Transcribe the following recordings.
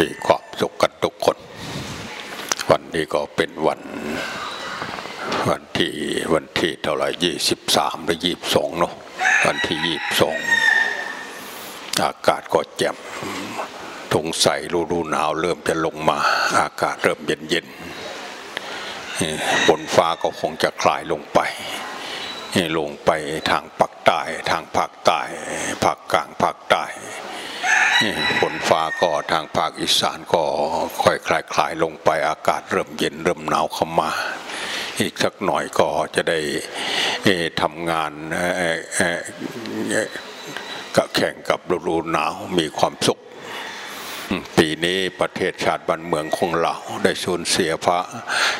มีความสุขกันทุกคน วันนี้ก็เป็นวัน วันที่วันที่เท่าไหร่ยี่สิบสามหรือยี่สิบสองเนาะวันที่ยี่สิบสองอากาศก็แจ่มทงใสฤดูหนาวเริ่มจะลงมา อากาศเริ่มเย็นเย็นบนฟ้าก็คงจะคลายลงไปลงไปทางภาคใต้ทางภาคใต้ภาคกลางภาคใต้ ฝนฟ้าก็ทางภาคอีสานก็ค่อยคลายคลายลงไปอากาศเริ่มเย็นเริ่มหนาวเข้ามา อีกสักหน่อยก็จะได้ทำงานกับแข่งกับฤดูหนาวมีความสุข ปีนี้ประเทศชาติบ้านเมืองของเราได้สูญเสียพระ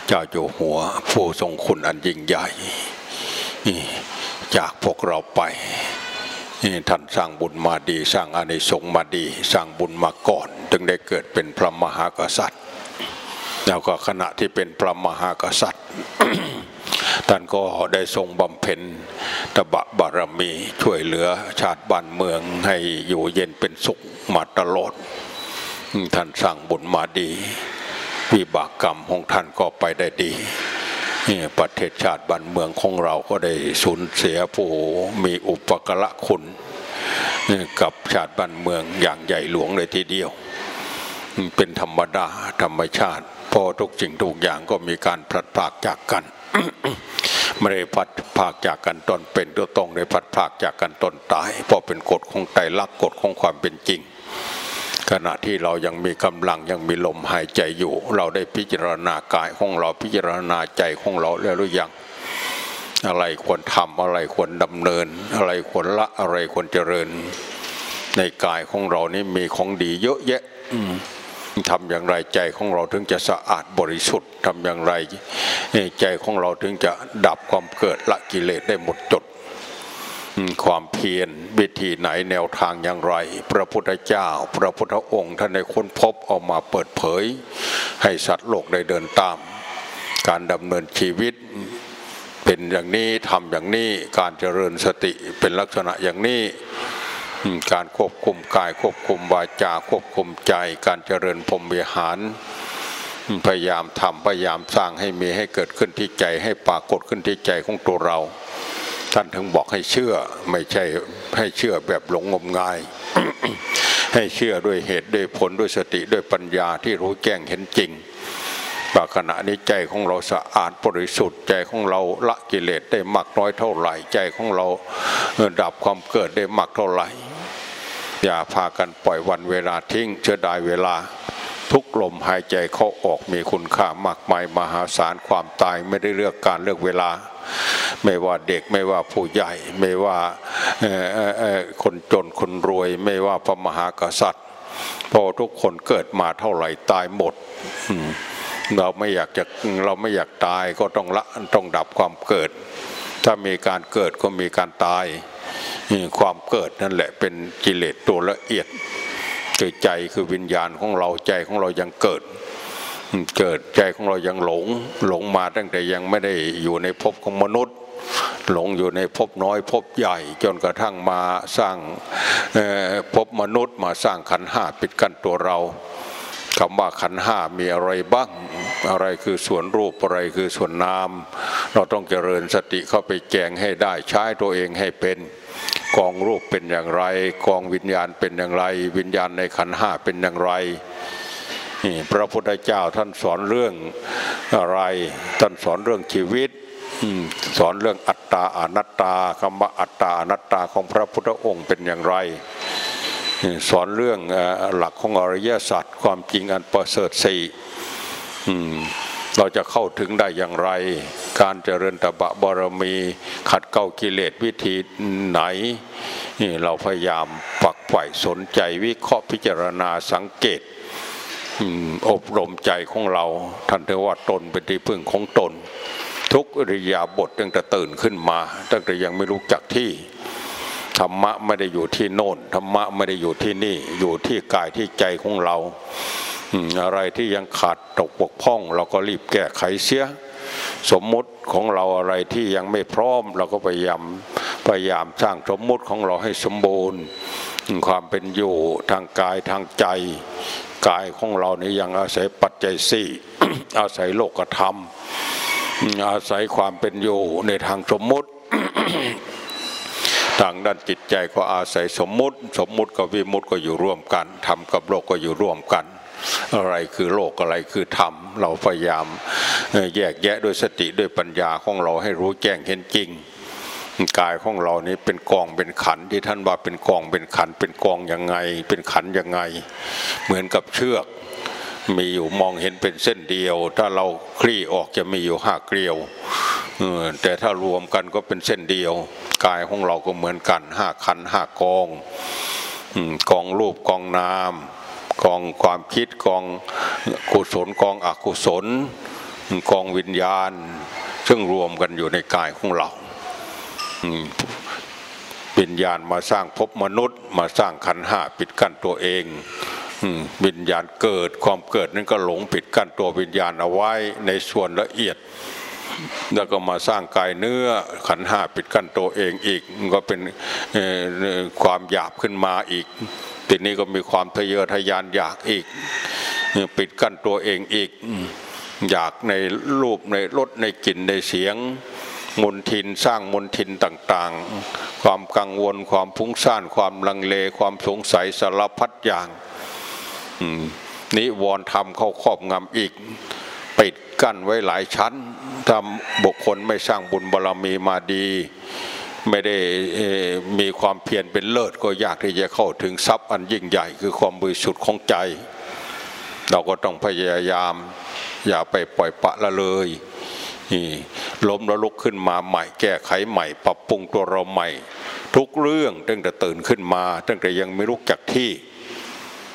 เจ้าอยู่หัว ผู้ทรงคุณอันยิ่งใหญ่ จากพวกเราไป ท่านสร้างบุญมาดี สร้างอานิสงส์มาดี สร้างบุญมาก่อนจึงได้เกิดเป็นพระมหากษัตริย์ แล้วก็ขณะที่เป็นพระมหากษัตริย์ท่านก็ได้ทรงบำเพ็ญตบะบารมีช่วยเหลือชาติบ้านเมืองให้อยู่เย็นเป็นสุขมาตลอด ท่านสร้างบุญมาดี วิบากกรรมของท่านก็ไปได้ดี ประเทศชาติบ้านเมืองของเราก็ได้สูญเสียผู้มีอุปกระคุณกับชาติบ้านเมืองอย่างใหญ่หลวงเลยทีเดียว เป็นธรรมดาธรรมชาติ พอทุกสิ่งทุกอย่างก็มีการพลัดพรากจากกันไม่ได้พัดพากจากกันตอนเป็นตัวตรงได้พัดพากจากกันตอนตายเพราะเป็นกฎของไตรลักษณ์กฎของความเป็นจริง ขณะที่เรายังมีกำลังยังมีลมหายใจอยู่ เราได้พิจารณากายของเราพิจารณาใจของเราแล้วหรือยังอะไรควรทำอะไรควรดำเนิน อะไรควรละอะไรควรเจริญ ในกายของเรานี่มีของดีเยอะแยะทำอย่างไรใจของเราถึงจะสะอาดบริสุทธิ์ทำอย่างไร ใจของเราถึงจะดับความเกิดละกิเลสได้หมดจด ความเพียรวิธีไหนแนวทางอย่างไร พระพุทธเจ้า พระพุทธองค์ท่านได้ค้นพบเอามาเปิดเผย ให้สัตว์โลกได้เดินตาม การดำเนินชีวิตเป็นอย่างนี้ทำอย่างนี้การเจริญสติเป็นลักษณะอย่างนี้การควบคุมกายควบคุมวาจาควบคุมใจ การเจริญพรมวิหาร พยายามทำพยายามสร้างให้มีให้เกิดขึ้นที่ใจให้ปรากฏขึ้นที่ใจของตัวเรา ท่านถึงบอกให้เชื่อ ไม่ใช่ให้เชื่อแบบหลงงมงาย ให้เชื่อด้วยเหตุด้วยผลด้วยสติด้วยปัญญาที่รู้แจ้งเห็นจริงว่าขณะนี้ใจของเราสะอาดบริสุทธิ์ใจของเราละกิเลสได้มากน้อยเท่าไหร่ใจของเราดับความเกิดได้มากเท่าไหร่ อย่าพากันปล่อยวันเวลาทิ้งเชื่อได้เวลา ทุกลมหายใจเข้าออกมีคุณค่ามากมายมหาศาลความตายไม่ได้เลือกการเลือกเวลา ไม่ว่าเด็กไม่ว่าผู้ใหญ่ ไม่ว่าคนจนคนรวย ไม่ว่าพระมหากษัตริย์พอทุกคนเกิดมาเท่าไหร่ตายหมดเราไม่อยากจะเราไม่อยากตายก็ต้องละต้องดับความเกิด ถ้ามีการเกิดก็มีการตายความเกิดนั่นแหละเป็นกิเลสตัวละเอียดคือใจคือวิญญาณของเราใจของเรายังเกิด เกิดใจของเรายังหลงหลงมาตั้งแต่ยังไม่ได้อยู่ในภพของมนุษย์ หลงอยู่ในภพน้อยภพใหญ่ จนกระทั่งมาสร้างภพมนุษย์มาสร้างขันห้าปิดกั้นตัวเราคำว่าขันห้ามีอะไรบ้าง อะไรคือส่วนรูปอะไรคือส่วนนาม เราต้องเจริญสติเข้าไปแจงให้ได้ใช้ตัวเองให้เป็นกองรูปเป็นอย่างไร กองวิญญาณเป็นอย่างไร วิญญาณในขันห้าเป็นอย่างไร พระพุทธเจ้าท่านสอนเรื่องอะไร ท่านสอนเรื่องชีวิตสอนเรื่องอัตตาอนัตตาคำว่าอัตตาอนัตตาของพระพุทธองค์เป็นอย่างไร สอนเรื่องหลักของอริยสัจความจริงอันประเสริฐสี่เราจะเข้าถึงได้อย่างไร การเจริญตบะบารมีขัดเก้ากิเลสวิธีไหนนี่เราพยายามฝักใฝ่สนใจวิเคราะห์พิจารณาสังเกต อบรมใจของเราท่านเทว่าตนเป็นที่พึ่งของตน ทุกอริยาบทตั้งแต่ตื่นขึ้นมาตั้งแต่ยังไม่รู้จักที่ธรรมะไม่ได้อยู่ที่โน่นธรรมะไม่ได้อยู่ที่นี่อยู่ที่กายที่ใจของเราอะไรที่ยังขาดตกบกพร่อง เราก็รีบแก้ไขเสีย สมมุติของเราอะไรที่ยังไม่พร้อม เราก็พยายามพยายามสร้างสมมุติของเราให้สมบูรณ์ ความเป็นอยู่ทางกายทางใจ กายของเรานี่ยังอาศัยปัจจัยสี่อาศัยโลกธรรม อาศัยความเป็นอยู่ในทางสมมุติทางด้านจิตใจก็อาศัยสมมุติ สมมุติกับวิมุติก็อยู่ร่วมกันธรรมกับโลกก็อยู่ร่วมกัน อะไรคือโลกอะไรคือธรรม เราพยายามแยกแยะด้วยสติด้วยปัญญาของเราให้รู้แจ้งเห็นจริง กายของเรานี้เป็นกองเป็นขันที่ท่านว่าเป็นกองเป็นขันเป็นกองยังไง เป็นขันยังไง เหมือนกับเชือก มีอยู่มองเห็นเป็นเส้นเดียว ถ้าเราคลี่ออกจะมีอยู่ห้าเกลียวแต่ถ้ารวมกันก็เป็นเส้นเดียว กายของเราก็เหมือนกันห้าขันห้ากองกองรูปกองนามกองความคิดกองกุศลกองอกุศลกองวิญญาณ ซึ่งรวมกันอยู่ในกายของเรา วิญญาณมาสร้างภพมนุษย์ มาสร้างขันห้าปิดกั้นตัวเองวิญญาณเกิดความเกิดนั้นก็หลงปิดกั้นตัววิญญาณเอาไว้ในส่วนละเอียด แล้วก็มาสร้างกายเนื้อขันห้าปิดกั้นตัวเองอีกก็เป็นความหยาบขึ้นมาอีกทีนี้ก็มีความทะเยอทะยานอยากอีก ปิดกั้นตัวเองอีก อยากในรูปในรสในกลิ่นในเสียง มนทินสร้างมนทินต่างๆ ความกังวลความพุ่งซ่านความลังเลความสงสัยสารพัดอย่างนิวรณ์ทำเข้าครอบงำอีก ปิดกั้นไว้หลายชั้นทำบุคคลไม่สร้างบุญบารรมีมาดี ไม่ได้มีความเพียรเป็นเลิศก็ยากที่จะเข้าถึงทรัพย์อันยิ่งใหญ่คือความบริสุทธิ์ของใจ เราก็ต้องพยายาม อย่าไปปล่อยปะละเลย ล้มแล้วลุกขึ้นมาใหม่ แก้ไขใหม่ ปรับปรุงตัวเราใหม่ ทุกเรื่องตั้งแต่ตื่นขึ้นมาตั้งแต่ยังไม่รู้จักที่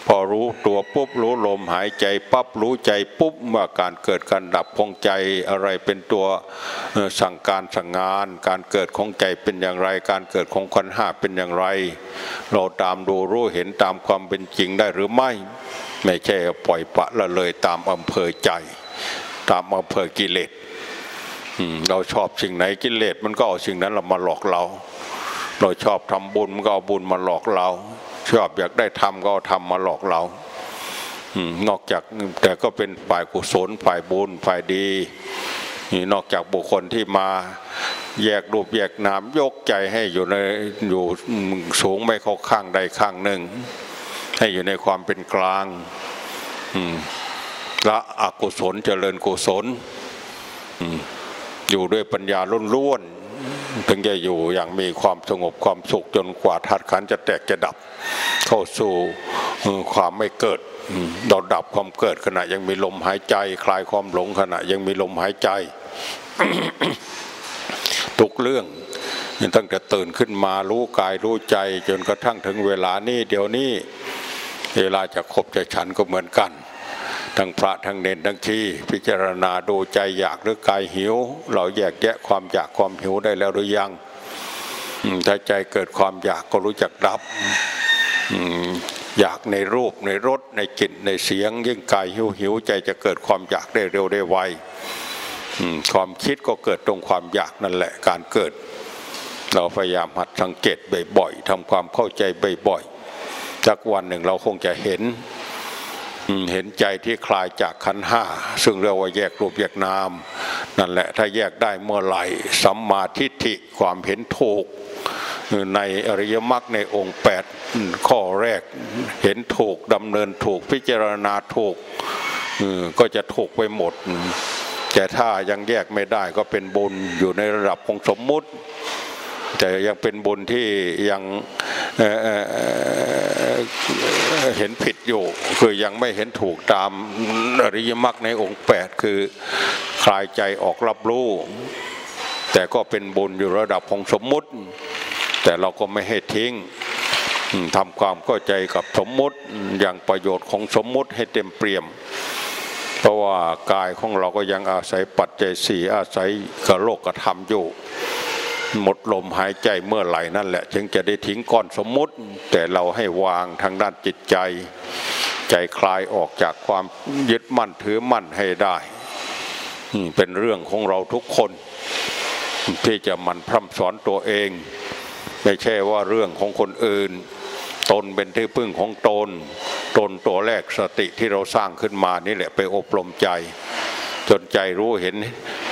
พอรู้ตัวปุ๊บรู้ลมหายใจปั๊บรู้ใจปุ๊บว่าการเกิดการดับของใจอะไรเป็นตัวสั่งการสั่งงาน การเกิดของใจเป็นอย่างไร การเกิดของขันห้าเป็นอย่างไร เราตามดูรู้เห็นตามความเป็นจริงได้หรือไม่ ไม่ใช่ปล่อยปะละเลยตามอำเภอใจ ตามอำเภอกิเลส เราชอบสิ่งไหนกิเลสมันก็เอาสิ่งนั้นเรามาหลอกเรา เราชอบทำบุญมันก็เอาบุญมาหลอกเรา ชอบอยากได้ทำก็เอาทำมาหลอกเรานอกจากแต่ก็เป็นฝ่ายกุศลฝ่ายบุญฝ่ายดีนอกจากบุคคลที่มาแยกรูปแยกนามยกใจให้อยู่ในอยู่สูงไม่เข้าข้างใดข้างหนึ่ง ให้อยู่ในความเป็นกลางละอกุศลเจริญกุศล อ อยู่ด้วยปัญญาล้วนๆถึงจะอยู่อย่างมีความสงบความสุขจนกว่าธาตุขันจะแตกจะดับ เข้าสู่ความไม่เกิดเราดับความเกิดขณะยังมีลมหายใจ คลายความหลงขณะยังมีลมหายใจทุกเรื่องตั้งแต่ตื่นขึ้นมารู้กายรู้ใจ จนกระทั่งถึงเวลานี้เดี๋ยวนี้ เวลาจะครบจะฉันก็เหมือนกัน ทั้งพระทั้งเนนทั้งที่พิจารณาดูใจอยากหรือกายหิว เราแยกแยะความอยากความหิวได้แล้วหรือยังถ้าใจเกิดความอยากก็รู้จักรับอยากในรูปในรสในกลิ่นในเสียง ยิ่งกายหิวหิวใจจะเกิดความอยากได้เร็วได้ไวความคิดก็เกิดตรงความอยากนั่นแหละการเกิด เราพยายามหัดสังเกตบ่อยๆทำความเข้าใจบ่อยๆสักวันหนึ่งเราคงจะเห็น เห็นใจที่คลายจากขันห้าซึ่งเรียกว่าแยกรูปแยกนามนั่นแหละถ้าแยกได้เมื่อไหร่สัมมาทิฏฐิความเห็นถูกในอริยมรรคในองค์แปดข้อแรกเห็นถูกดำเนินถูกพิจารณาถูกก็จะถูกไปหมด แต่ถ้ายังแยกไม่ได้ก็เป็นบุญอยู่ในระดับของสมมุติ แต่ยังเป็นบุญที่ยังเห็นผิดอยู่ คือยังไม่เห็นถูกตามอริยมรรคในองค์แปดคือคลายใจออกรับรู้ แต่ก็เป็นบุญอยู่ระดับของสมมุติ แต่เราก็ไม่ให้ทิ้งทำความเข้าใจกับสมมุติอย่างประโยชน์ของสมมุติให้เต็มเปี่ยม เพราะว่ากายของเราก็ยังอาศัยปัจเจัยสี่อาศัยกับโลกธรรมอยู่ หมดลมหายใจเมื่อไหร่นั่นแหละ จึงจะได้ทิ้งก้อนสมมุติ แต่เราให้วางทางด้านจิตใจ ใจคลายออกจากความยึดมั่นถือมั่นให้ได้เป็นเรื่องของเราทุกคน ที่จะมันพร่ำสอนตัวเอง ไม่ใช่ว่าเรื่องของคนอื่น ตนเป็นที่พึ่งของตน ตนตัวแรกสติที่เราสร้างขึ้นมานี่แหละไปอบรมใจ จนใจรู้เห็น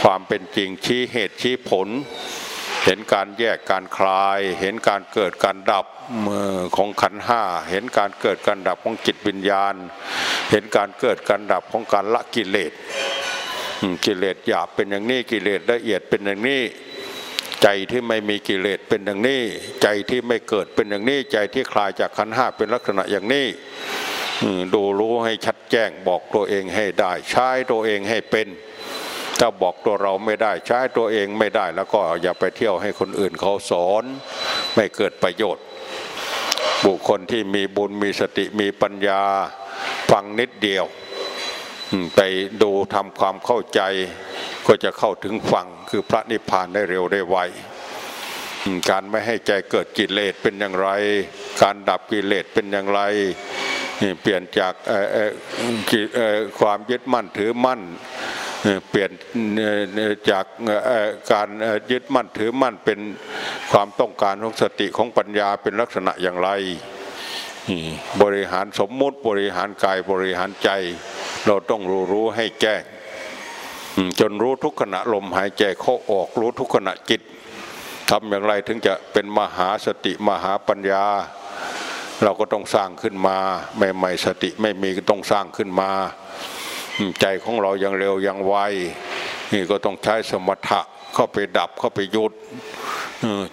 ความเป็นจริงชี้เหตุชี้ผล เห็นการแยกการคลาย เห็นการเกิดการดับของขันห้า เห็นการเกิดการดับของจิตวิญญาณ เห็นการเกิดการดับของการละกิเลสกิเลสหยาบเป็นอย่างนี้กิเลสละเอียดเป็นอย่างนี้ ใจที่ไม่มีกิเลสเป็นอย่างนี้ ใจที่ไม่เกิดเป็นอย่างนี้ ใจที่คลายจากขันห้าเป็นลักษณะอย่างนี้ดูรู้ให้ชัดแจ้งบอกตัวเองให้ได้ใช้ตัวเองให้เป็น ถ้าบอกตัวเราไม่ได้ใช้ตัวเองไม่ได้แล้วก็อย่าไปเที่ยวให้คนอื่นเขาสอน ไม่เกิดประโยชน์ บุคคลที่มีบุญมีสติมีปัญญาฟังนิดเดียว ไปดูทำความเข้าใจ ก็จะเข้าถึงฟังคือพระนิพพานได้เร็วได้ไวการไม่ให้ใจเกิดกิเลสเป็นอย่างไร การดับกิเลสเป็นอย่างไร เปลี่ยนจากความยึดมั่นถือมั่น เปลี่ยนจากการยึดมั่นถือมั่นเป็นความต้องการของสติของปัญญาเป็นลักษณะอย่างไร บริหารสมมุติบริหารกายบริหารใจ เราต้องรู้รู้ให้แจ้งจนรู้ทุกขณะลมหายใจเข้าออกรู้ทุกขณะจิตทำอย่างไรถึงจะเป็นมหาสติมหาปัญญา เราก็ต้องสร้างขึ้นมาใหม่ๆสติไม่มีก็ต้องสร้างขึ้นมา ใจของเรายังเร็วยังไวนี่ก็ต้องใช้สมถะเข้าไปดับเข้าไปยุด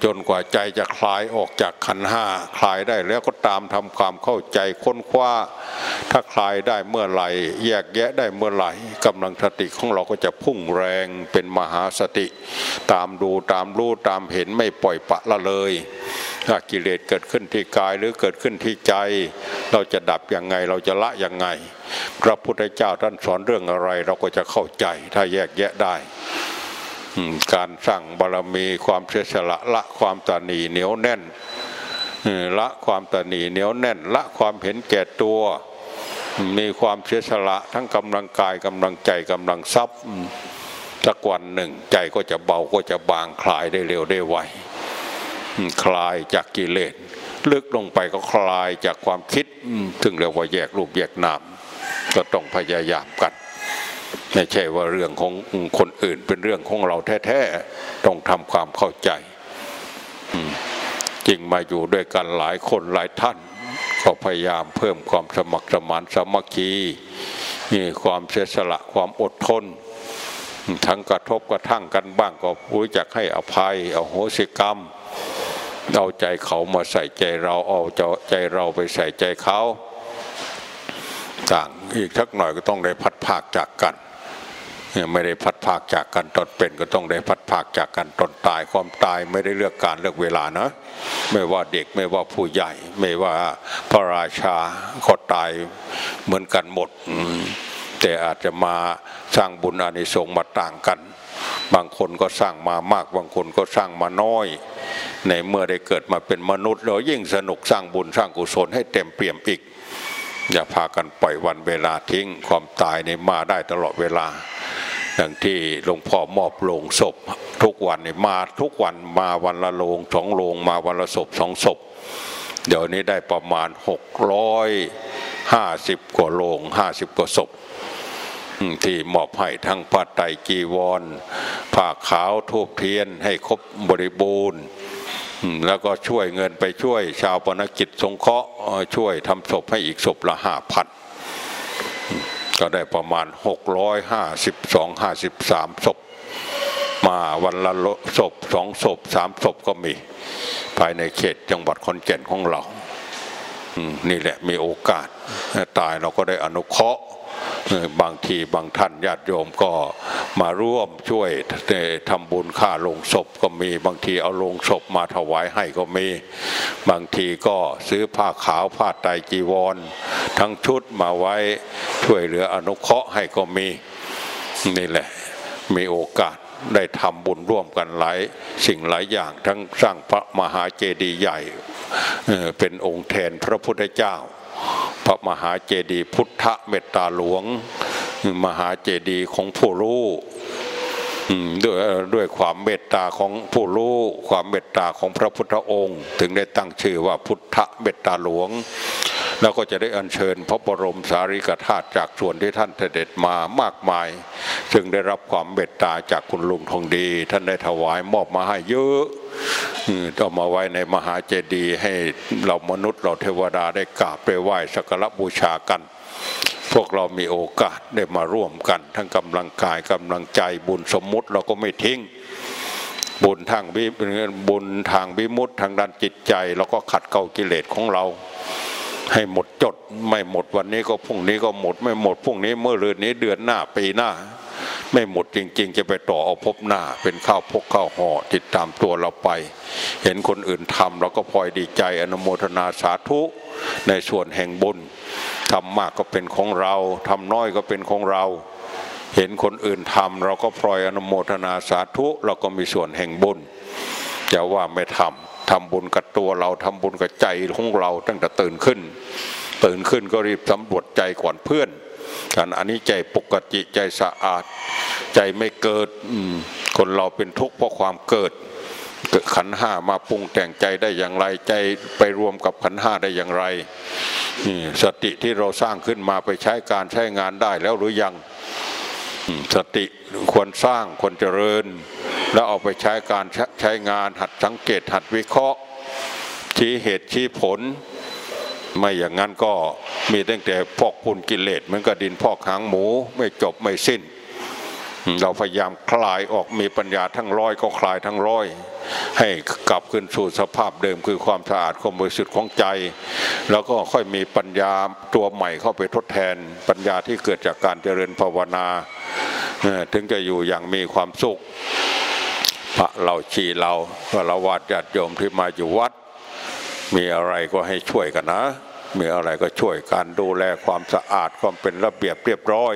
จนกว่าใจจะคลายออกจากขันห้าคลายได้แล้วก็ตามทำความเข้าใจค้นคว้า ถ้าคลายได้เมื่อไหร่แยกแยะได้เมื่อไหร่กำลังสติของเราก็จะพุ่งแรงเป็นมหาสติ ตามดูตามรู้ตามเห็นไม่ปล่อยปะละเลย ถ้ากิเลสเกิดขึ้นที่กายหรือเกิดขึ้นที่ใจ เราจะดับยังไงเราจะละยังไง พระพุทธเจ้าท่านสอนเรื่องอะไร เราก็จะเข้าใจถ้าแยกแยะได้การสั่งบารมีความเสียสละละความตนีเหนียวแน่นละความตนีเหนียวแน่น ละความเห็นแก่ตัว มีความเสียสละทั้งกำลังกายกำลังใจกำลังทรัพย์สักวันหนึ่งใจก็จะเบาก็จะบางคลายได้เร็วได้ไว คลายจากกิเลสลึกลงไปก็คลายจากความคิดถึงเรียกว่าแยกรูปแยกนามก็ต้องพยายามกันไม่ใช่ว่าเรื่องของคนอื่นเป็นเรื่องของเราแท้ๆต้องทำความเข้าใจจริงมาอยู่ด้วยกันหลายคนหลายท่านก็พยายามเพิ่มความสมัครสมานสามัคคีความเสียสละความอดทน ทั้งกระทบกระทั่งกันบ้างก็รู้จักให้อภัยเอาโหสิกรรม เอาใจเขามาใส่ใจเราเอาใจเราไปใส่ใจเขาต่างอีกทักหน่อยก็ต้องได้พัดภาคจากกันไม่ได้พัดภาคจากกันตอนเป็นก็ต้องได้พัดภาคจากกันตอนตายความตายไม่ได้เลือกการเลือกเวลานะ ไม่ว่าเด็กไม่ว่าผู้ใหญ่ ไม่ว่าพระราชาก็ตายเหมือนกันหมด แต่อาจจะมาสร้างบุญอานิสงส์มาต่างกัน บางคนก็สร้างมามาก บางคนก็สร้างมาน้อย ในเมื่อได้เกิดมาเป็นมนุษย์เรายิ่งสนุกสร้างบุญสร้างกุศลให้เต็มเปี่ยมอีก อย่าพากันปล่อยวันเวลาทิ้งความตายในมาได้ตลอดเวลาอย่างที่หลวงพ่อมอบโลงศพ ทุกวันนี่มาทุกวันมาวันละโลงสองโลงมาวันละศพสองศพ เดี๋ยวนี้ได้ประมาณหกร้อยห้าสิบกว่าโลงห้าสิบกว่าศพ ที่มอบให้ทั้งผ้าไตรจีวรผ้าขาวทูบเทียนให้ครบบริบูรณ์แล้วก็ช่วยเงินไปช่วยชาวปนกิจสงเคราะห์ช่วยทำศพให้อีกศพละห้าพันก็ได้ประมาณ 652 53ศพมาวันละศพสองศพสามศพก็มี ภายในเขตจังหวัดขอนแก่นของเรา นี่แหละมีโอกาสตายเราก็ได้อนุเคราะห์บางทีบางท่านญาติโยมก็มาร่วมช่วยทำบุญค่าลงศพก็มีบางทีเอาลงศพมาถวายให้ก็มี บางทีก็ซื้อผ้าขาวผ้าไตจีวร ทั้งชุดมาไว้ช่วยเหลืออนุเคราะห์ให้ก็มีนี่แหละมีโอกาสได้ทำบุญร่วมกันหลายสิ่งหลายอย่างทั้งสร้างพระมหาเจดีย์ใหญ่ เป็นองค์แทนพระพุทธเจ้า พระมหาเจดีย์พุทธเมตตาหลวง มหาเจดีย์ของผู้รู้ด้วยด้วยความเมตตาของผู้รู้ความเมตตาของพระพุทธองค์ ถึงได้ตั้งชื่อว่าพุทธเมตตาหลวง แล้วก็จะได้อัญเชิญพระบรมสารีริกธาตุจากส่วนที่ท่านเสด็จมามากมาย ซึ่งได้รับความเมตตาจากคุณลุงทองดี ท่านได้ถวายมอบมาให้เยอะอืมต้องมาไว้ในมหาเจดีย์ให้เรามนุษย์เราเทวดาได้กราบไปไหว้สักการบูชากันพวกเรามีโอกาสได้มาร่วมกัน ทั้งกำลังกายกำลังใจบุญสมมุติเราก็ไม่ทิ้ง บุญทางวิบุญทางวิมุตติทางด้านจิตใจเราก็ขัดเกลากิเลสของเรา ให้หมดจดไม่หมดวันนี้ก็พรุ่งนี้ก็หมดไม่หมดพรุ่งนี้เมื่อเรืนนี้เดือนหน้าปีหน้า ไม่หมดจริง ๆ จะไปต่อเอาพบหน้า เป็นข้าวพกข้าวห่อติดตามตัวเราไป เห็นคนอื่นทำเราก็พลอยดีใจอนุโมทนาสาธุในส่วนแห่งบุญทำมากก็เป็นของเราทำน้อยก็เป็นของเรา เห็นคนอื่นทำเราก็พลอยอนุโมทนาสาธุ เราก็มีส่วนแห่งบุญจะว่าไม่ทำ ทำบุญกับตัวเราทำบุญกับใจของเราตั้งแต่ตื่นขึ้น ตื่นขึ้นก็รีบสำรวจใจก่อนเพื่อนการอันนี้ใจปกติใจสะอาด ใจไม่เกิดคนเราเป็นทุกข์เพราะความเกิดขันห้ามาปรุงแต่งใจได้อย่างไรใจไปรวมกับขันห้าได้อย่างไรนี่สติที่เราสร้างขึ้นมาไปใช้การใช้งานได้แล้วหรือยังสติควรสร้างควรเจริญ แล้วเอาไปใช้การใช้งานหัดสังเกตหัดวิเคราะห์ ชี้เหตุชี้ผล ไม่อย่างนั้นก็มีตั้งแต่พอกพูนกิเลสเหมือนกับดินพอกหางหมูไม่จบไม่สิ้น เราพยายามคลายออกมีปัญญาทั้งร้อยก็คลายทั้งร้อย ให้กลับคืนสู่สภาพเดิมคือความสะอาดความบริสุทธิ์ของใจ แล้วก็ค่อยมีปัญญาตัวใหม่เข้าไปทดแทน ปัญญาที่เกิดจากการเจริญภาวนาถึงจะอยู่อย่างมีความสุข พระเราชีเราก็ละวาดญาติโยมที่มาอยู่วัด มีอะไรก็ให้ช่วยกันนะ มีอะไรก็ช่วยกันดูแลความสะอาดความเป็นระเบียบเรียบร้อย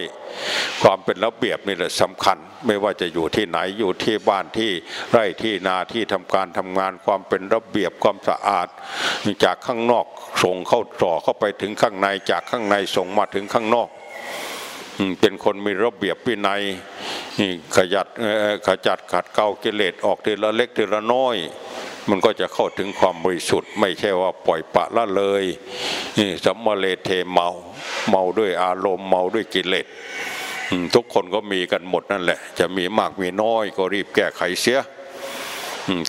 ความเป็นระเบียบนี่แหละสำคัญ ไม่ว่าจะอยู่ที่ไหนอยู่ที่บ้านที่ไร่ที่นาที่ทำการทำงานความเป็นระเบียบความสะอาด จากข้างนอกส่งเข้าต่อเข้าไปถึงข้างในจากข้างในส่งมาถึงข้างนอก เป็นคนมีระเบียบวินัยนี่ขยัดขจัดขัดเกลากิเลสออกทีละเล็กทีละน้อย มันก็จะเข้าถึงความบริสุทธิ์ ไม่ใช่ว่าปล่อยปละละเลยนี่สัมมาเลเทเมาเมาด้วยอารมณ์เมาด้วยกิเลสทุกคนก็มีกันหมดนั่นแหละ จะมีมากมีน้อยก็รีบแก้ไขเสีย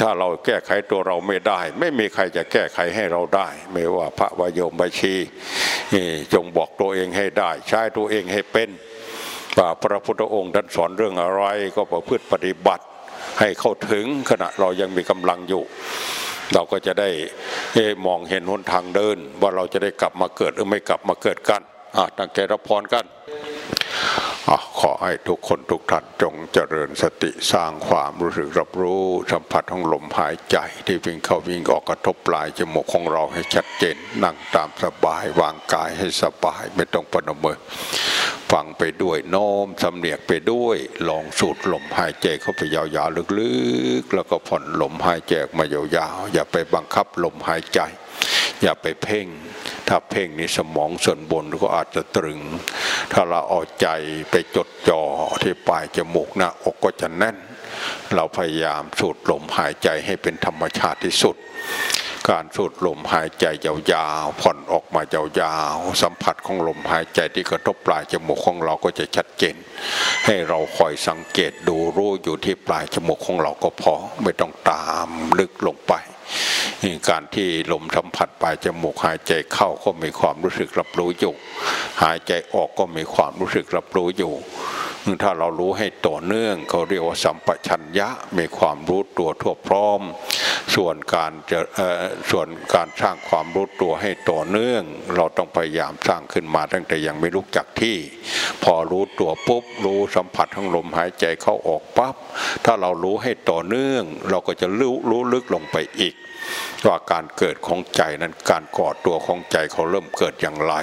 ถ้าเราแก้ไขตัวเราไม่ได้ ไม่มีใครจะแก้ไขให้เราได้ ไม่ว่าพระวายมบาชีจงบอกตัวเองให้ได้ ใช้ตัวเองให้เป็นว่าพระพุทธองค์ท่านสอนเรื่องอะไร ก็ประพฤติปฏิบัติให้เข้าถึงขณะเรายังมีกำลังอยู่ เราก็จะได้มองเห็นหนทางเดิน ว่าเราจะได้กลับมาเกิดหรือไม่กลับมาเกิดกันอะตั้งใจรับพรกัน ขอให้ทุกคนทุกท่านจงเจริญสติสร้างความรู้สึกรับรู้สัมผัสของลมหายใจที่วิ่งเข้าวิ่งออกกระทบปลายจมูกของเราให้ชัดเจน นั่งตามสบายวางกายให้สบายไม่ต้องปนมือฟังไปด้วยโน้มสำเนียกไปด้วย ลองสูดลมหายใจเข้าไปยาวๆลึกๆ แล้วก็ผ่อนลมหายใจมายาวๆอย่าไปบังคับลมหายใจ อย่าไปเพ่ง ถ้าเพ่งนี่สมองส่วนบนก็อาจจะตรึง ถ้าเราเอาใจไปจดจ่อที่ปลายจมูกหน้าอกก็จะแน่น เราพยายามสูดลมหายใจให้เป็นธรรมชาติที่สุด การสูดลมหายใจยาวๆผ่อนออกมายาวๆสัมผัสของลมหายใจที่กระทบปลายจมูกของเราก็จะชัดเจน ให้เราคอยสังเกตดูรู้อยู่ที่ปลายจมูกของเราก็พอไม่ต้องตามลึกลงไป การที่ลมสัมผัสปลายจมูกหายใจเข้าก็มีความรู้สึกรับรู้อยู่ หายใจออกก็มีความรู้สึกรับรู้อยู่ ถ้าเรารู้ให้ต่อเนื่องเขาเรียกว่าสัมปชัญญะมีความรู้ตัวทั่วพร้อม ส่วนการจะส่วนการสร้างความรู้ตัวให้ต่อเนื่อง เราต้องพยายามสร้างขึ้นมาตั้งแต่ยังไม่รู้จักที่ พอรู้ตัวปุ๊บรู้สัมผัสของลมหายใจเข้าออกปั๊บถ้าเรารู้ให้ต่อเนื่อง เราก็จะรู้รู้ลึกลงไปอีกว่าการเกิดของใจนั้นการก่อตัวของใจเขาเริ่มเกิดอย่างไร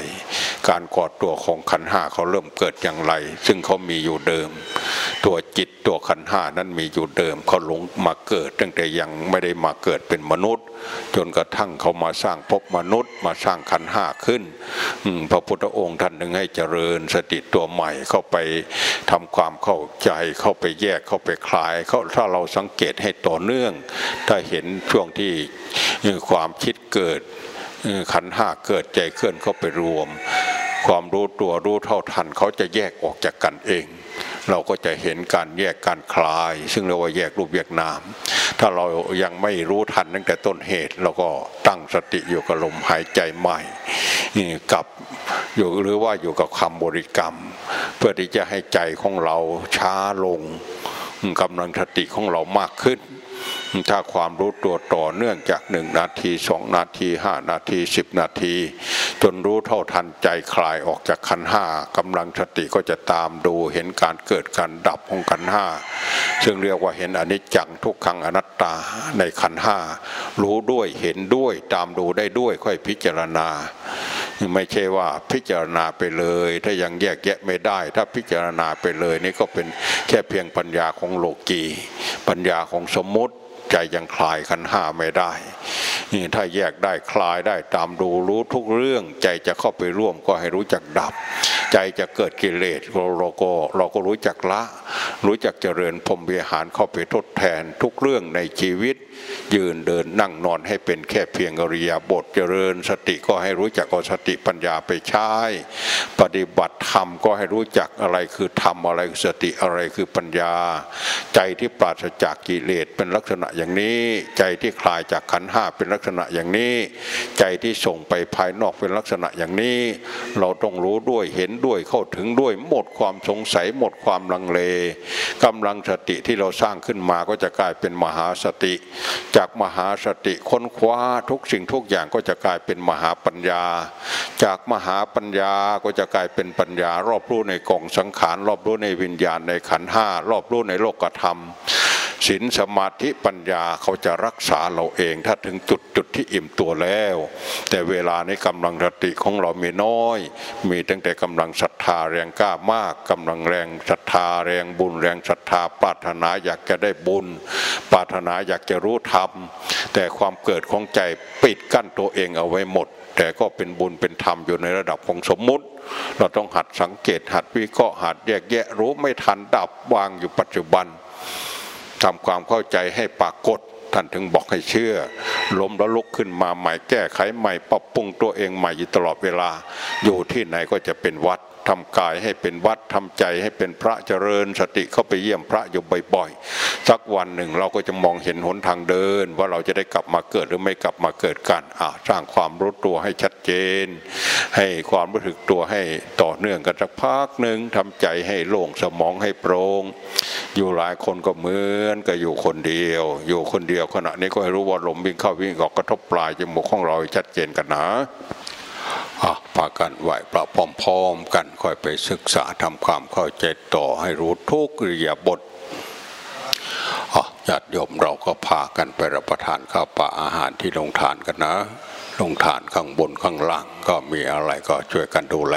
การก่อตัวของขันห้าเขาเริ่มเกิดอย่างไร ซึ่งเขามีอยู่เดิม ตัวจิตตัวขันห้านั้นมีอยู่เดิมเขาหลงมาเกิดตั้งแต่ยังไม่ได้มาเกิดเป็นมนุษย์ จนกระทั่งเขามาสร้างภพมนุษย์ มาสร้างขันห้าขึ้นพระพุทธองค์ท่านหนึ่งให้เจริญสติตัวใหม่เข้าไปทำความเข้าใจเข้าไปแยกเข้าไปคลายเขาถ้าเราสังเกตให้ต่อเนื่อง ถ้าเห็นช่วงที่ความคิดเกิดขันห้าเกิดใจเคลื่อนเข้าไปรวม ความรู้ตัวรู้เท่าทันเขาจะแยกออกจากกันเอง เราก็จะเห็นการแยกการคลาย ซึ่งเรียกว่าแยกรูปแยกนาม ถ้าเรายังไม่รู้ทันตั้งแต่ต้นเหตุ เราก็ตั้งสติอยู่กับลมหายใจใหม่กับอยู่หรือว่าอยู่กับคำบริกรรม เพื่อที่จะให้ใจของเราช้าลง กำลังสติของเรามากขึ้น ถ้าความรู้ตัวต่อเนื่องจากหนึ่งนาทีสองนาทีห้านาทีสิบนาที จนรู้เท่าทันใจคลายออกจากขันห้ากำลังสติก็จะตามดูเห็นการเกิดการดับของขันห้าซึ่งเรียกว่าเห็นอนิจจังทุกขังอนัตตาในขันห้ารู้ด้วยเห็นด้วยตามดูได้ด้วยค่อยพิจารณา ไม่ใช่ว่าพิจารณาไปเลย ถ้ายังแยกแยะไม่ได้ ถ้าพิจารณาไปเลย นี่ก็เป็นแค่เพียงปัญญาของโลกีปัญญาของสมมติใจยังคลายขันห้าไม่ได้ นี่ถ้าแยกได้คลายได้ตามดูรู้ทุกเรื่องใจจะเข้าไปร่วมก็ให้รู้จักดับ ใจจะเกิดกิเลสเราก็เราก็รู้จักละ รู้จักเจริญพรมวิหารเข้าไปทดแทนทุกเรื่องในชีวิต ยืนเดินนั่งนอนให้เป็นแค่เพียงอริยบทเจริญ สติก็ให้รู้จักเอาสติปัญญาไปใช้ปฏิบัติธรรมก็ให้รู้จักอะไรคือธรรมอะไรคือสติอะไรคือปัญญา ใจที่ปราศจากกิเลสเป็นลักษณะอย่างนี้ ใจที่คลายจากขันห้าเป็นลักษณะอย่างนี้ ใจที่ส่งไปภายนอกเป็นลักษณะอย่างนี้ เราต้องรู้ด้วยเห็นด้วยเข้าถึงด้วย หมดความสงสัยหมดความลังเลกำลังสติที่เราสร้างขึ้นมาก็จะกลายเป็นมหาสติ จากมหาสติค้นคว้าทุกสิ่งทุกอย่างก็จะกลายเป็นมหาปัญญา จากมหาปัญญาก็จะกลายเป็นปัญญารอบรู้ในกองสังขาร รอบรู้ในวิญญาณในขันห้ารอบรู้ในโลกธรรม ศีลสมาธิปัญญาเขาจะรักษาเราเอง ถ้าถึงจุดจุดที่อิ่มตัวแล้ว แต่เวลาในกำลังสติของเรามีน้อย มีตั้งแต่กำลังศรัทธาแรงกล้ามากกำลังแรงศรัทธาแรงบุญแรงศรัทธาปรารถนาอยากจะได้บุญ ปรารถนาอยากจะรู้ธรรม แต่ความเกิดของใจปิดกั้นตัวเองเอาไว้หมด แต่ก็เป็นบุญเป็นธรรมอยู่ในระดับของสมมุติ เราต้องหัดสังเกตหัดวิเคราะห์หัดแยกแยะรู้ไม่ทันดับวางอยู่ปัจจุบัน ทำความเข้าใจให้ปรากฏท่านถึงบอกให้เชื่อ ล้มแล้วลุกขึ้นมาใหม่แก้ไขใหม่ปรับปรุงตัวเองใหม่อยู่ตลอดเวลา อยู่ที่ไหนก็จะเป็นวัด ทำกายให้เป็นวัดทำใจให้เป็นพระเจริญสติเข้าไปเยี่ยมพระอยู่บ่อยๆ สักวันหนึ่งเราก็จะมองเห็นหนทางเดิน ว่าเราจะได้กลับมาเกิดหรือไม่กลับมาเกิดกันอ่าสร้างความรู้ตัวให้ชัดเจน ให้ความรู้สึกตัวให้ต่อเนื่องกันสักพักหนึ่งทำใจให้โล่งสมองให้โปร่งอยู่หลายคนก็เหมือนกับอยู่คนเดียว อยู่คนเดียวขณะนี้ก็ให้รู้ว่าลมวิ่งเข้าวิ่งออกกระทบปลายจมูกของเราชัดเจนกันนะ พากันไหวประพร้อมๆกันค่อยไปศึกษาทำความเข้าใจต่อให้รู้ทุกเรียบทญาติโยมเราก็พากันไปรับประทานข้าวปลาอาหารที่ลงทานกันนะลงทานข้างบนข้างล่างก็มีอะไรก็ช่วยกันดูแล